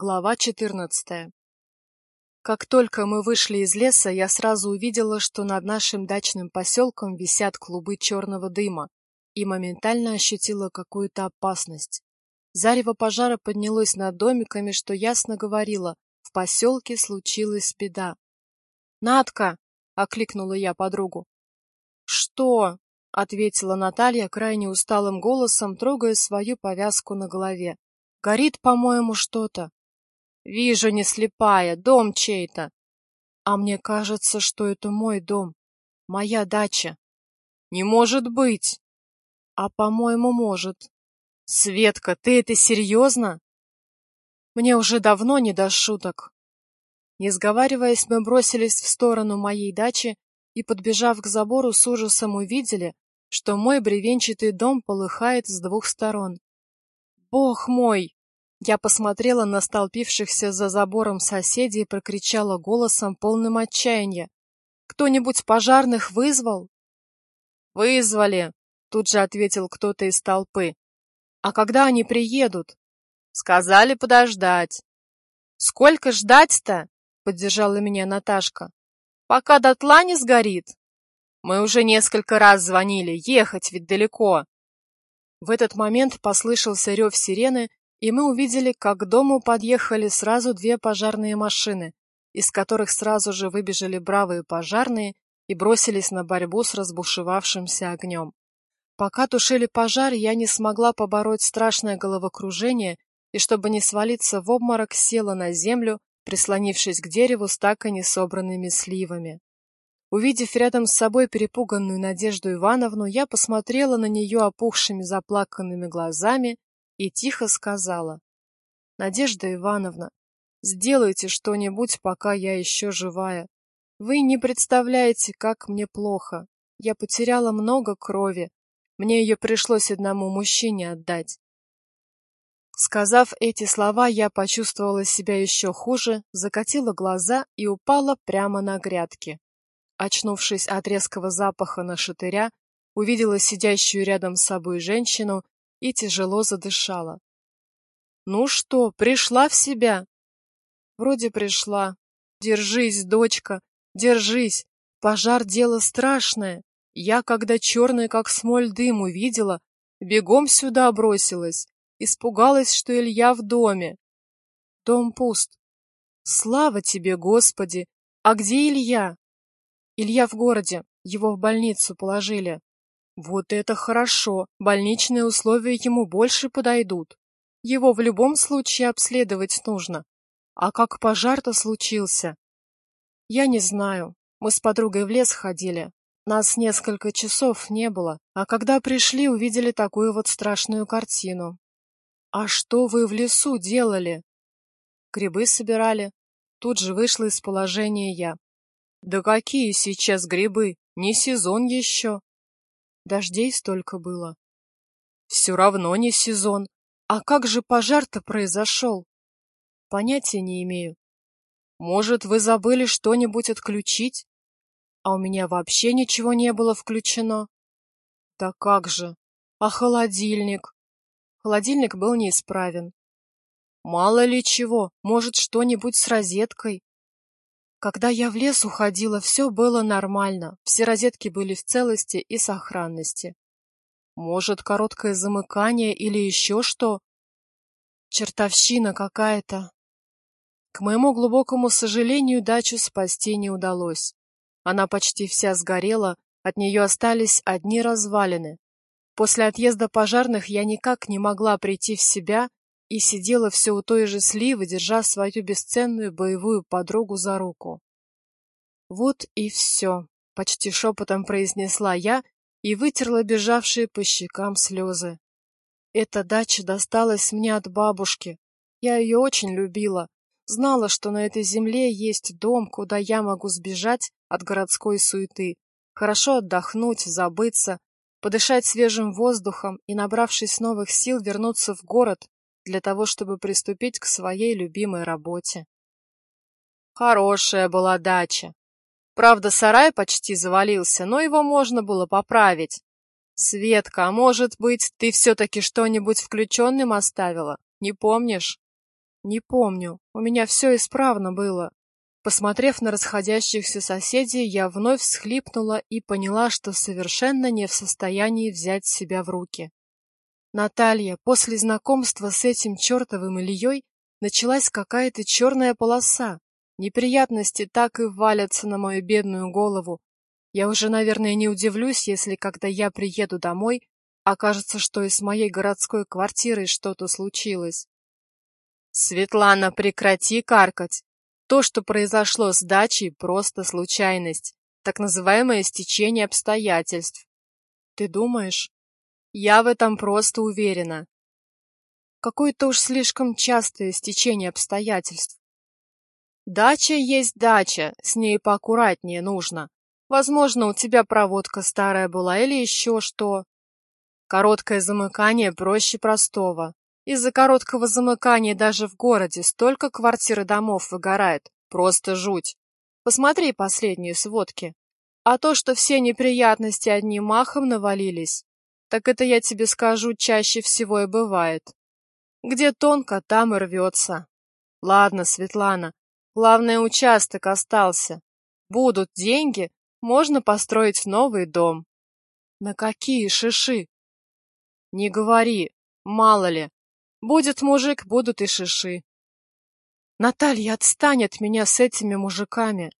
Глава 14. Как только мы вышли из леса, я сразу увидела, что над нашим дачным поселком висят клубы черного дыма, и моментально ощутила какую-то опасность. Зарево пожара поднялось над домиками, что ясно говорило, в поселке случилась беда. «Надка!» — окликнула я подругу. «Что?» — ответила Наталья крайне усталым голосом, трогая свою повязку на голове. «Горит, по-моему, что-то». Вижу, не слепая, дом чей-то. А мне кажется, что это мой дом, моя дача. Не может быть. А, по-моему, может. Светка, ты это серьезно? Мне уже давно не до шуток. Не сговариваясь, мы бросились в сторону моей дачи и, подбежав к забору, с ужасом увидели, что мой бревенчатый дом полыхает с двух сторон. Бог мой! Я посмотрела на столпившихся за забором соседей и прокричала голосом, полным отчаяния. «Кто-нибудь пожарных вызвал?» «Вызвали», — тут же ответил кто-то из толпы. «А когда они приедут?» «Сказали подождать». «Сколько ждать-то?» — поддержала меня Наташка. «Пока дотла не сгорит». «Мы уже несколько раз звонили, ехать ведь далеко». В этот момент послышался рев сирены, и мы увидели, как к дому подъехали сразу две пожарные машины, из которых сразу же выбежали бравые пожарные и бросились на борьбу с разбушевавшимся огнем. Пока тушили пожар, я не смогла побороть страшное головокружение и, чтобы не свалиться в обморок, села на землю, прислонившись к дереву с так и не собранными сливами. Увидев рядом с собой перепуганную Надежду Ивановну, я посмотрела на нее опухшими заплаканными глазами и тихо сказала. «Надежда Ивановна, сделайте что-нибудь, пока я еще живая. Вы не представляете, как мне плохо. Я потеряла много крови. Мне ее пришлось одному мужчине отдать». Сказав эти слова, я почувствовала себя еще хуже, закатила глаза и упала прямо на грядки. Очнувшись от резкого запаха на шатыря, увидела сидящую рядом с собой женщину и тяжело задышала. «Ну что, пришла в себя?» «Вроде пришла. Держись, дочка, держись. Пожар — дело страшное. Я, когда черный, как смоль, дым увидела, бегом сюда бросилась. Испугалась, что Илья в доме. Дом пуст. Слава тебе, Господи! А где Илья? Илья в городе. Его в больницу положили. Вот это хорошо, больничные условия ему больше подойдут. Его в любом случае обследовать нужно. А как пожар-то случился? Я не знаю. Мы с подругой в лес ходили. Нас несколько часов не было, а когда пришли, увидели такую вот страшную картину. А что вы в лесу делали? Грибы собирали. Тут же вышла из положения я. Да какие сейчас грибы? Не сезон еще. Дождей столько было. Все равно не сезон. А как же пожар-то произошел? Понятия не имею. Может, вы забыли что-нибудь отключить? А у меня вообще ничего не было включено. Да как же? А холодильник? Холодильник был неисправен. Мало ли чего, может, что-нибудь с розеткой. Когда я в лес уходила, все было нормально, все розетки были в целости и сохранности. Может, короткое замыкание или еще что? Чертовщина какая-то. К моему глубокому сожалению, дачу спасти не удалось. Она почти вся сгорела, от нее остались одни развалины. После отъезда пожарных я никак не могла прийти в себя и сидела все у той же сливы, держа свою бесценную боевую подругу за руку. «Вот и все», — почти шепотом произнесла я и вытерла бежавшие по щекам слезы. «Эта дача досталась мне от бабушки. Я ее очень любила, знала, что на этой земле есть дом, куда я могу сбежать от городской суеты, хорошо отдохнуть, забыться, подышать свежим воздухом и, набравшись новых сил, вернуться в город для того, чтобы приступить к своей любимой работе. Хорошая была дача. Правда, сарай почти завалился, но его можно было поправить. Светка, а может быть, ты все-таки что-нибудь включенным оставила? Не помнишь? Не помню, у меня все исправно было. Посмотрев на расходящихся соседей, я вновь всхлипнула и поняла, что совершенно не в состоянии взять себя в руки. Наталья, после знакомства с этим чертовым Ильей началась какая-то черная полоса. Неприятности так и валятся на мою бедную голову. Я уже, наверное, не удивлюсь, если, когда я приеду домой, окажется, что и с моей городской квартирой что-то случилось. Светлана, прекрати каркать. То, что произошло с дачей, просто случайность, так называемое стечение обстоятельств. Ты думаешь? Я в этом просто уверена. Какое-то уж слишком частое стечение обстоятельств. Дача есть дача, с ней поаккуратнее нужно. Возможно, у тебя проводка старая была или еще что. Короткое замыкание проще простого. Из-за короткого замыкания даже в городе столько квартир и домов выгорает. Просто жуть. Посмотри последние сводки. А то, что все неприятности одним махом навалились, так это, я тебе скажу, чаще всего и бывает. Где тонко, там и рвется. Ладно, Светлана, главное, участок остался. Будут деньги, можно построить новый дом. На какие шиши? Не говори, мало ли. Будет мужик, будут и шиши. Наталья, отстань от меня с этими мужиками.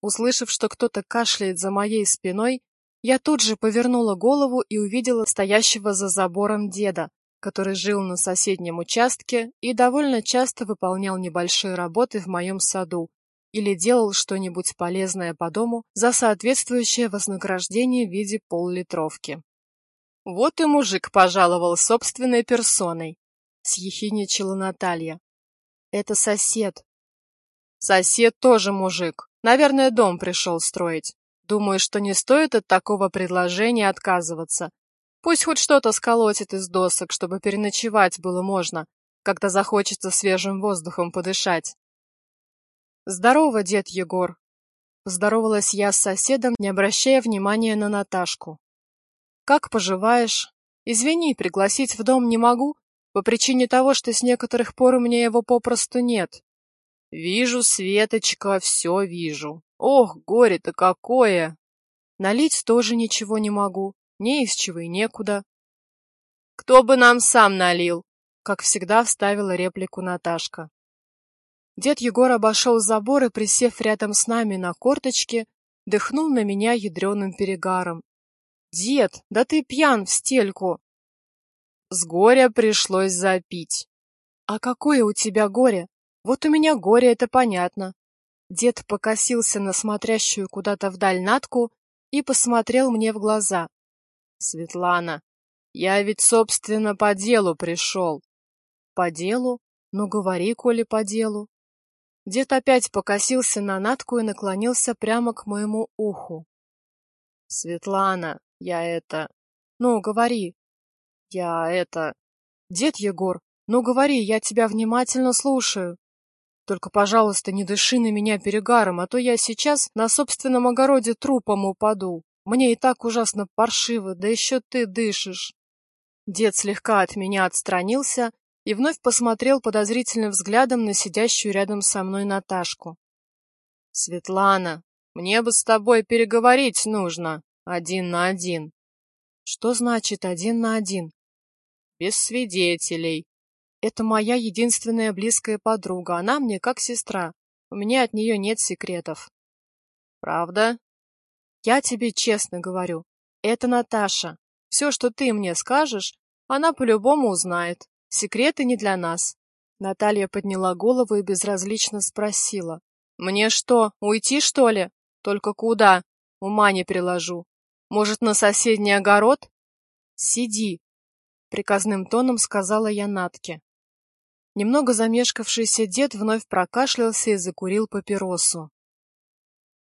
Услышав, что кто-то кашляет за моей спиной, я тут же повернула голову и увидела стоящего за забором деда, который жил на соседнем участке и довольно часто выполнял небольшие работы в моем саду или делал что-нибудь полезное по дому за соответствующее вознаграждение в виде поллитровки. Вот и мужик пожаловал собственной персоной. — съехидничала Наталья. «Это сосед». «Сосед тоже мужик. Наверное, дом пришел строить. Думаю, что не стоит от такого предложения отказываться. Пусть хоть что-то сколотит из досок, чтобы переночевать было можно, когда захочется свежим воздухом подышать». «Здорово, дед Егор!» Поздоровалась я с соседом, не обращая внимания на Наташку. «Как поживаешь? Извини, пригласить в дом не могу, по причине того, что с некоторых пор у меня его попросту нет. Вижу, Светочка, все вижу. Ох, горе-то какое! Налить тоже ничего не могу, не из чего и некуда. Кто бы нам сам налил? Как всегда вставила реплику Наташка. Дед Егор обошел забор и, присев рядом с нами на корточке, дыхнул на меня ядреным перегаром. «Дед, да ты пьян в стельку! С горя пришлось запить. А какое у тебя горе? Вот у меня горе, это понятно. Дед покосился на смотрящую куда-то вдаль Натку и посмотрел мне в глаза. Светлана, я ведь, собственно, по делу пришел. По делу? Ну, говори, коли по делу. Дед опять покосился на Натку и наклонился прямо к моему уху. Светлана, я это... Ну, говори, я это... Дед Егор, ну говори, я тебя внимательно слушаю. Только, пожалуйста, не дыши на меня перегаром, а то я сейчас на собственном огороде трупом упаду. Мне и так ужасно паршиво, да еще ты дышишь. Дед слегка от меня отстранился и вновь посмотрел подозрительным взглядом на сидящую рядом со мной Наташку. «Светлана, мне бы с тобой переговорить нужно, один на один». «Что значит один на один?» без свидетелей. Это моя единственная близкая подруга, она мне как сестра. У меня от нее нет секретов. Правда? Я тебе честно говорю. Это Наташа. Все, что ты мне скажешь, она по-любому узнает. Секреты не для нас. Наталья подняла голову и безразлично спросила. Мне что, уйти, что ли? Только куда? Ума не приложу. Может, на соседний огород? Сиди, приказным тоном сказала я Натке. Немного замешкавшийся дед вновь прокашлялся и закурил папиросу.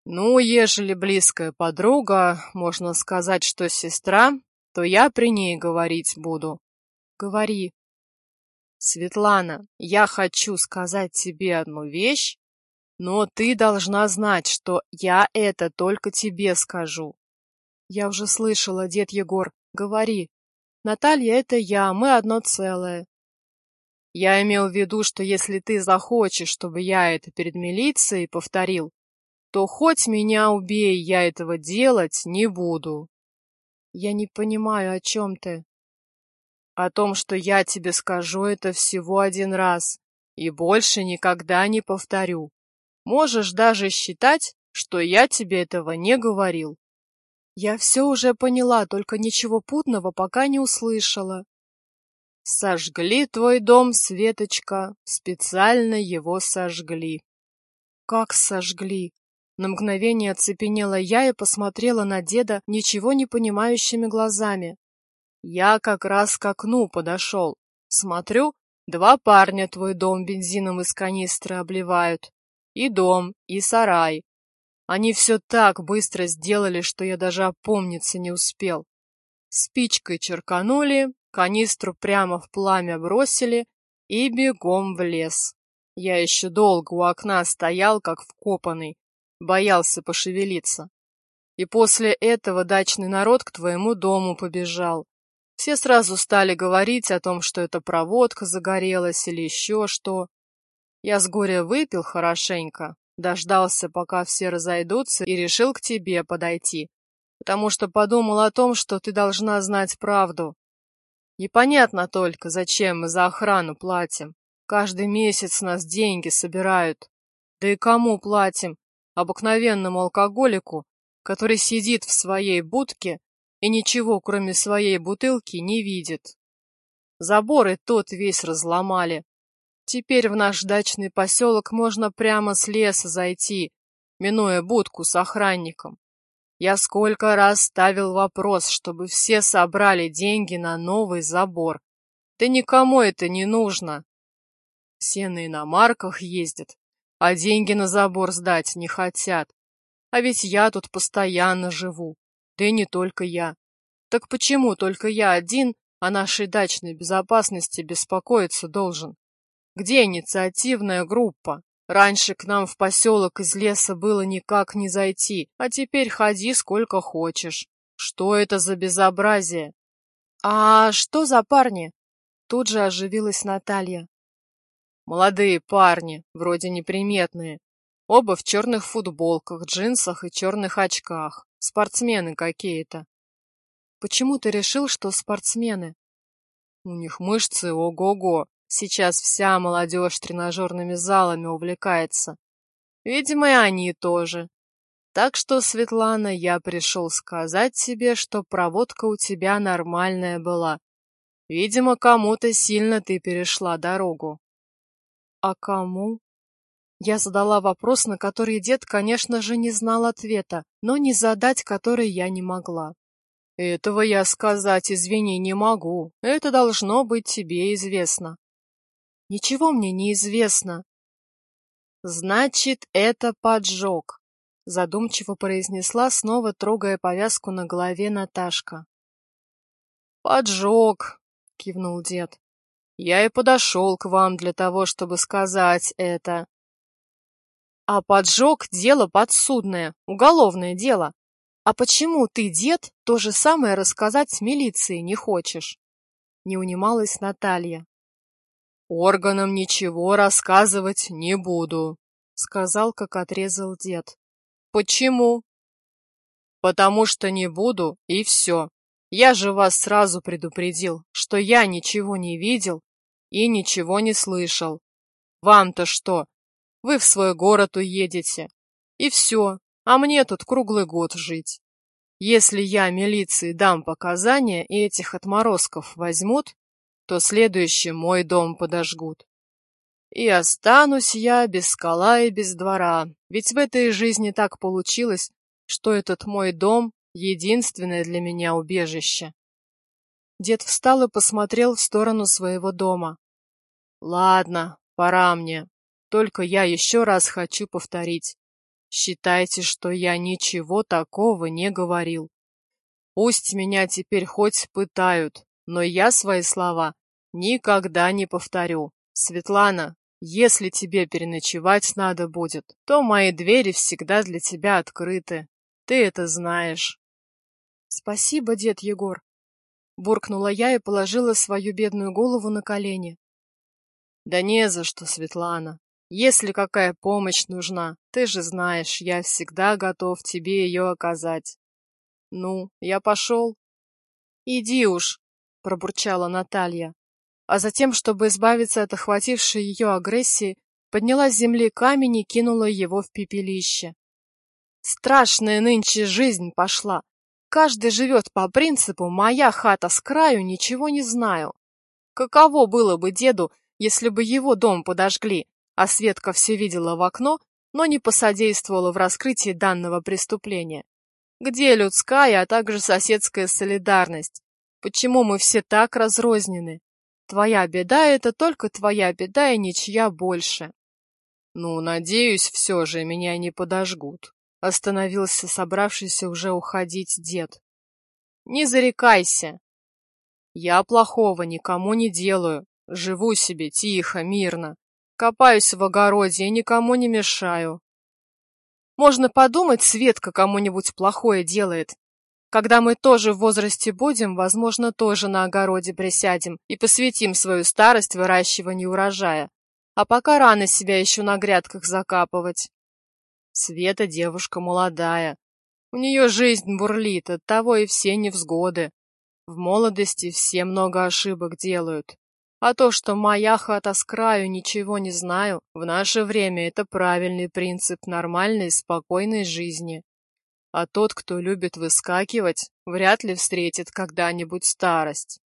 Ну, ежели близкая подруга, можно сказать, что сестра, то я при ней говорить буду. Говори. Светлана, я хочу сказать тебе одну вещь, но ты должна знать, что я это только тебе скажу. Я уже слышала, дед Егор, говори. Наталья — это я, мы одно целое. Я имел в виду, что если ты захочешь, чтобы я это перед милицией повторил, то хоть меня убей, я этого делать не буду. Я не понимаю, о чем ты. О том, что я тебе скажу это всего один раз и больше никогда не повторю. Можешь даже считать, что я тебе этого не говорил. Я все уже поняла, только ничего путного пока не услышала. Сожгли твой дом, Светочка, специально его сожгли. Как сожгли? На мгновение оцепенела я и посмотрела на деда ничего не понимающими глазами. Я как раз к окну подошел. Смотрю, два парня твой дом бензином из канистры обливают. И дом, и сарай. Они все так быстро сделали, что я даже опомниться не успел. Спичкой черканули, канистру прямо в пламя бросили и бегом в лес. Я еще долго у окна стоял, как вкопанный, боялся пошевелиться. И после этого дачный народ к твоему дому побежал. Все сразу стали говорить о том, что эта проводка загорелась или еще что. Я с горя выпил хорошенько, дождался, пока все разойдутся, и решил к тебе подойти, потому что подумал о том, что ты должна знать правду. Непонятно только, зачем мы за охрану платим. Каждый месяц нас деньги собирают. Да и кому платим? обыкновенному алкоголику, который сидит в своей будке и ничего, кроме своей бутылки, не видит. Заборы тот весь разломали. Теперь в наш дачный поселок можно прямо с леса зайти, минуя будку с охранником. Я сколько раз ставил вопрос, чтобы все собрали деньги на новый забор. Да никому это не нужно. Все на иномарках ездят, а деньги на забор сдать не хотят. А ведь я тут постоянно живу, да и не только я. Так почему только я один о нашей дачной безопасности беспокоиться должен? Где инициативная группа? Раньше к нам в поселок из леса было никак не зайти, а теперь ходи сколько хочешь. Что это за безобразие? А что за парни? Тут же оживилась Наталья. Молодые парни, вроде неприметные. Оба в черных футболках, джинсах и черных очках. Спортсмены какие-то. Почему ты решил, что спортсмены? У них мышцы ого-го. Сейчас вся молодежь тренажерными залами увлекается. Видимо, и они тоже. Так что, Светлана, я пришел сказать тебе, что проводка у тебя нормальная была. Видимо, кому-то сильно ты перешла дорогу. А кому? Я задала вопрос, на который дед, конечно же, не знал ответа, но не задать который я не могла. Этого я сказать, извини, не могу. Это должно быть тебе известно. Ничего мне не известно. Значит, это поджог, задумчиво произнесла, снова трогая повязку на голове Наташка. Поджог, кивнул дед. Я и подошел к вам для того, чтобы сказать это. А поджог — дело подсудное, уголовное дело. А почему ты, дед, то же самое рассказать милиции не хочешь? Не унималась Наталья. Органам ничего рассказывать не буду, сказал, как отрезал дед. Почему? Потому что не буду, и все. Я же вас сразу предупредил, что я ничего не видел и ничего не слышал. Вам-то что? Вы в свой город уедете. И все, а мне тут круглый год жить. Если я милиции дам показания и этих отморозков возьмут, то следующий мой дом подожгут. И останусь я без скала и без двора, ведь в этой жизни так получилось, что этот мой дом — единственное для меня убежище. Дед встал и посмотрел в сторону своего дома. Ладно, пора мне. Только я еще раз хочу повторить. Считайте, что я ничего такого не говорил. Пусть меня теперь хоть пытают, но я свои слова никогда не повторю. Светлана, если тебе переночевать надо будет, то мои двери всегда для тебя открыты. Ты это знаешь. Спасибо, дед Егор. Буркнула я и положила свою бедную голову на колени. Да не за что, Светлана. Если какая помощь нужна, ты же знаешь, я всегда готов тебе ее оказать. Ну, я пошел. Иди уж, пробурчала Наталья. А затем, чтобы избавиться от охватившей ее агрессии, подняла с земли камень и кинула его в пепелище. Страшная нынче жизнь пошла. Каждый живет по принципу «моя хата с краю, ничего не знаю». Каково было бы деду, если бы его дом подожгли, а Светка все видела в окно, но не посодействовала в раскрытии данного преступления? Где людская, а также соседская солидарность? Почему мы все так разрознены? Твоя беда — это только твоя беда и ничья больше. Ну, надеюсь, все же меня не подожгут. Остановился собравшийся уже уходить дед. Не зарекайся. Я плохого никому не делаю. Живу себе тихо, мирно. Копаюсь в огороде и никому не мешаю. Можно подумать, Светка кому-нибудь плохое делает. Когда мы тоже в возрасте будем, возможно, тоже на огороде присядем и посвятим свою старость выращиванию урожая. А пока рано себя еще на грядках закапывать. Света девушка молодая. У нее жизнь бурлит, оттого и все невзгоды. В молодости все много ошибок делают. А то, что моя хата с краю, ничего не знаю, в наше время это правильный принцип нормальной, спокойной жизни. А тот, кто любит выскакивать, вряд ли встретит когда-нибудь старость.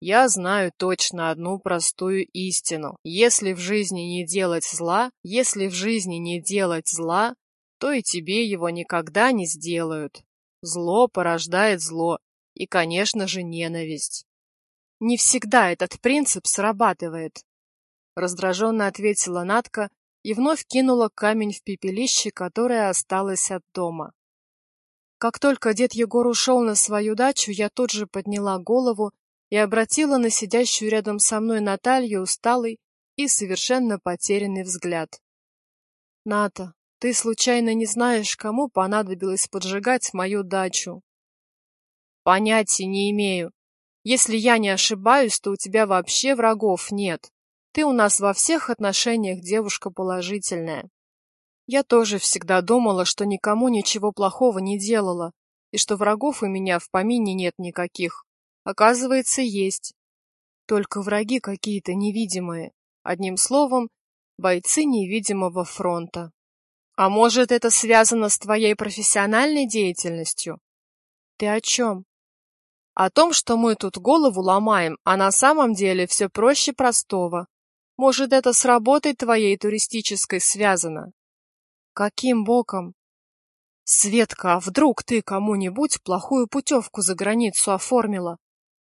Я знаю точно одну простую истину. Если в жизни не делать зла, если в жизни не делать зла, то и тебе его никогда не сделают. Зло порождает зло, и, конечно же, ненависть. Не всегда этот принцип срабатывает. Раздраженно ответила Натка и вновь кинула камень в пепелище, которое осталось от дома. Как только дед Егор ушел на свою дачу, я тут же подняла голову и обратила на сидящую рядом со мной Наталью усталый и совершенно потерянный взгляд. «Ната, ты случайно не знаешь, кому понадобилось поджигать мою дачу?» «Понятия не имею. Если я не ошибаюсь, то у тебя вообще врагов нет. Ты у нас во всех отношениях девушка положительная». Я тоже всегда думала, что никому ничего плохого не делала, и что врагов у меня в помине нет никаких. Оказывается, есть. Только враги какие-то невидимые. Одним словом, бойцы невидимого фронта. А может, это связано с твоей профессиональной деятельностью? Ты о чем? О том, что мы тут голову ломаем, а на самом деле все проще простого. Может, это с работой твоей туристической связано? Каким боком? Светка, а вдруг ты кому-нибудь плохую путевку за границу оформила?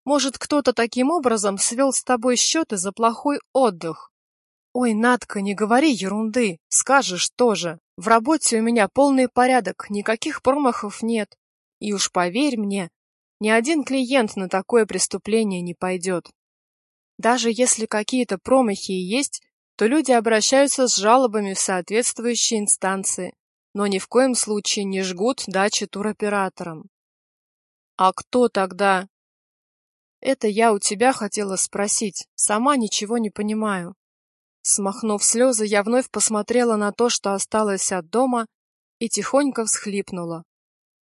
Может, кто-то таким образом свел с тобой счеты за плохой отдых? Ой, Надка, не говори ерунды, скажешь тоже. В работе у меня полный порядок, никаких промахов нет. И уж поверь мне, ни один клиент на такое преступление не пойдет. Даже если какие-то промахи и есть, то люди обращаются с жалобами в соответствующие инстанции, но ни в коем случае не жгут дачи туроператорам. А кто тогда это я у тебя хотела спросить, сама ничего не понимаю. Смахнув слезы, я вновь посмотрела на то, что осталось от дома, и тихонько всхлипнула.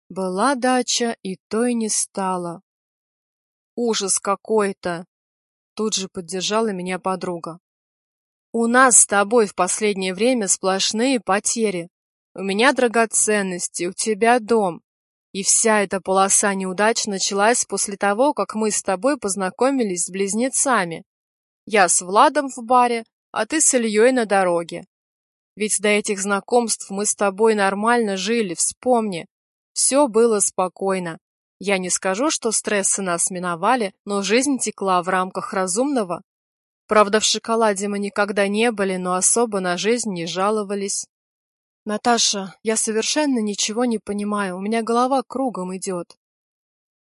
Была дача, и то и не стало. Ужас какой-то! Тут же поддержала меня подруга. У нас с тобой в последнее время сплошные потери. У меня драгоценности, у тебя дом. И вся эта полоса неудач началась после того, как мы с тобой познакомились с близнецами. Я с Владом в баре, а ты с Ильей на дороге. Ведь до этих знакомств мы с тобой нормально жили, вспомни. Все было спокойно. Я не скажу, что стрессы нас миновали, но жизнь текла в рамках разумного. Правда, в шоколаде мы никогда не были, но особо на жизнь не жаловались. Наташа, я совершенно ничего не понимаю, у меня голова кругом идет.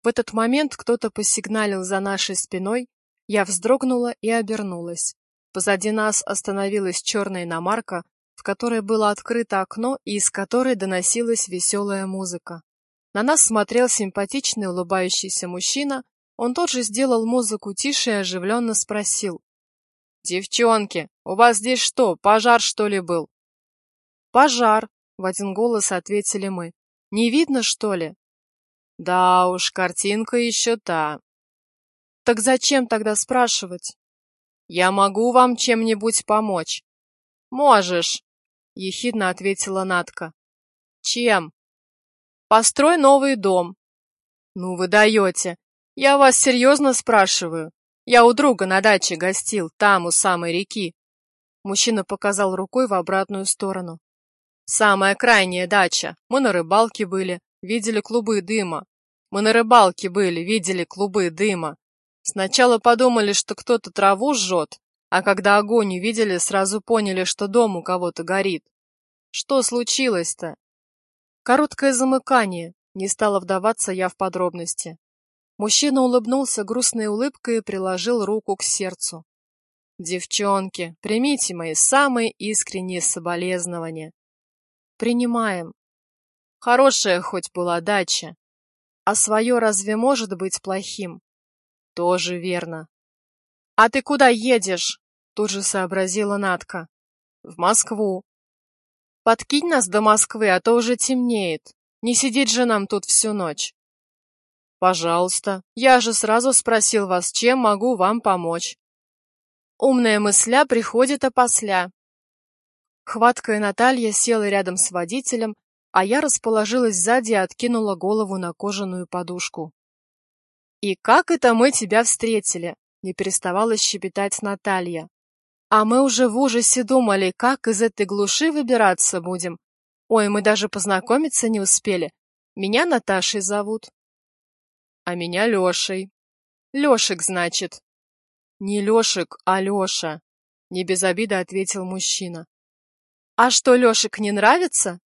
В этот момент кто-то посигналил за нашей спиной, я вздрогнула и обернулась. Позади нас остановилась черная иномарка, в которой было открыто окно и из которой доносилась веселая музыка. На нас смотрел симпатичный улыбающийся мужчина, он тут же сделал музыку тише и оживленно спросил. Девчонки, у вас здесь что, пожар что ли был? Пожар, в один голос ответили мы. Не видно, что ли? Да уж, картинка еще та. Так зачем тогда спрашивать? Я могу вам чем-нибудь помочь. Можешь, ехидно ответила Натка. Чем? Построй новый дом. Ну вы даете. Я вас серьезно спрашиваю. Я у друга на даче гостил, там, у самой реки. Мужчина показал рукой в обратную сторону. Самая крайняя дача. Мы на рыбалке были, видели клубы дыма. Мы на рыбалке были, видели клубы дыма. Сначала подумали, что кто-то траву жжет, а когда огонь увидели, сразу поняли, что дом у кого-то горит. Что случилось-то? Короткое замыкание, не стала вдаваться я в подробности. Мужчина улыбнулся грустной улыбкой и приложил руку к сердцу. «Девчонки, примите мои самые искренние соболезнования». «Принимаем. Хорошая хоть была дача. А свое разве может быть плохим?» «Тоже верно». «А ты куда едешь?» Тут же сообразила Натка. «В Москву». «Подкинь нас до Москвы, а то уже темнеет. Не сидеть же нам тут всю ночь». Пожалуйста, я же сразу спросил вас, чем могу вам помочь. Умная мысля приходит опосля. Хваткая Наталья села рядом с водителем, а я расположилась сзади и откинула голову на кожаную подушку. «И как это мы тебя встретили?» — не переставала щебетать Наталья. «А мы уже в ужасе думали, как из этой глуши выбираться будем. Ой, мы даже познакомиться не успели. Меня Наташей зовут» а меня Лешей. Лешек, значит. Не Лешек, а Леша, не без обиды ответил мужчина. А что, Лешек не нравится?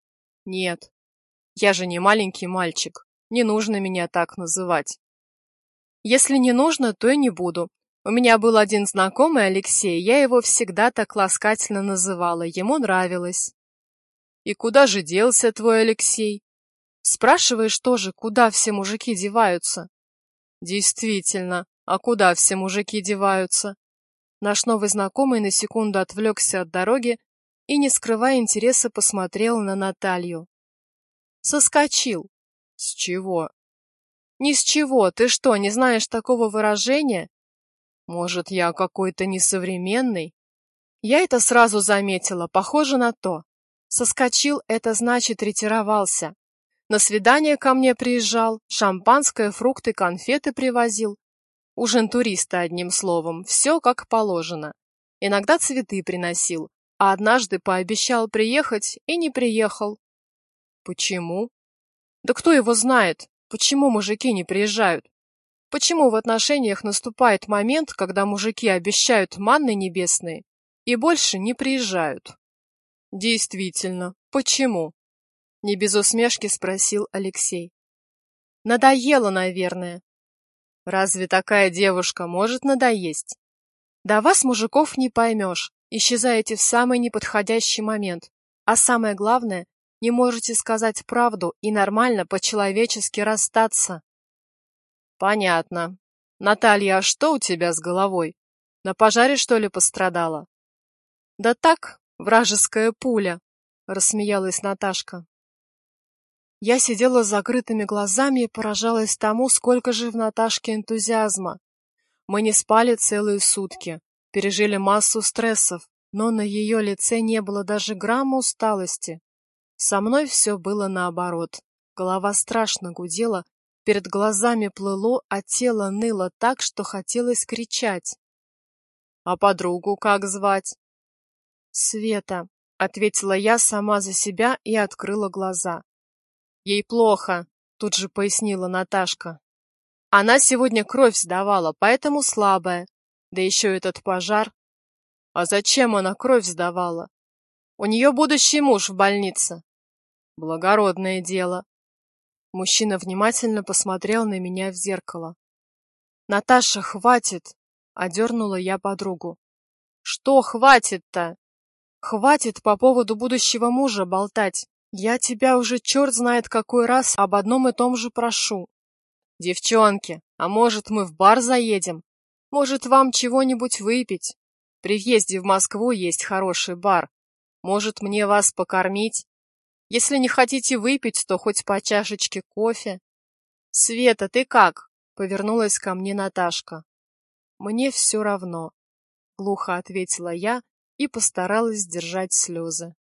Нет. Я же не маленький мальчик. Не нужно меня так называть. Если не нужно, то и не буду. У меня был один знакомый Алексей, я его всегда так ласкательно называла, ему нравилось. И куда же делся твой Алексей? Спрашиваешь тоже, куда все мужики деваются? Действительно, а куда все мужики деваются? Наш новый знакомый на секунду отвлекся от дороги и, не скрывая интереса, посмотрел на Наталью. Соскочил. С чего? Ни с чего. Ты что, не знаешь такого выражения? Может, я какой-то несовременный? Я это сразу заметила, похоже на то. Соскочил — это значит ретировался. На свидание ко мне приезжал, шампанское, фрукты, конфеты привозил. Ужин туриста, одним словом, все как положено. Иногда цветы приносил, а однажды пообещал приехать и не приехал. Почему? Да кто его знает, почему мужики не приезжают? Почему в отношениях наступает момент, когда мужики обещают манны небесные и больше не приезжают? Действительно, почему? Не без усмешки спросил Алексей. Надоело, наверное. Разве такая девушка может надоесть? Да вас, мужиков, не поймешь. Исчезаете в самый неподходящий момент. А самое главное, не можете сказать правду и нормально по-человечески расстаться. Понятно. Наталья, а что у тебя с головой? На пожаре, что ли, пострадала? Да так, вражеская пуля, рассмеялась Наташка. Я сидела с закрытыми глазами и поражалась тому, сколько же в Наташке энтузиазма. Мы не спали целые сутки, пережили массу стрессов, но на ее лице не было даже грамма усталости. Со мной все было наоборот. Голова страшно гудела, перед глазами плыло, а тело ныло так, что хотелось кричать. «А подругу как звать?» «Света», — ответила я сама за себя и открыла глаза. Ей плохо, тут же пояснила Наташка. Она сегодня кровь сдавала, поэтому слабая. Да еще этот пожар. А зачем она кровь сдавала? У нее будущий муж в больнице. Благородное дело. Мужчина внимательно посмотрел на меня в зеркало. Наташа, хватит, одернула я подругу. Что хватит-то? Хватит по поводу будущего мужа болтать. Я тебя уже черт знает какой раз об одном и том же прошу. Девчонки, а может мы в бар заедем? Может вам чего-нибудь выпить? При въезде в Москву есть хороший бар. Может, мне вас покормить? Если не хотите выпить, то хоть по чашечке кофе. Света, ты как? Повернулась ко мне Наташка. Мне все равно. Глухо ответила я и постаралась сдержать слезы.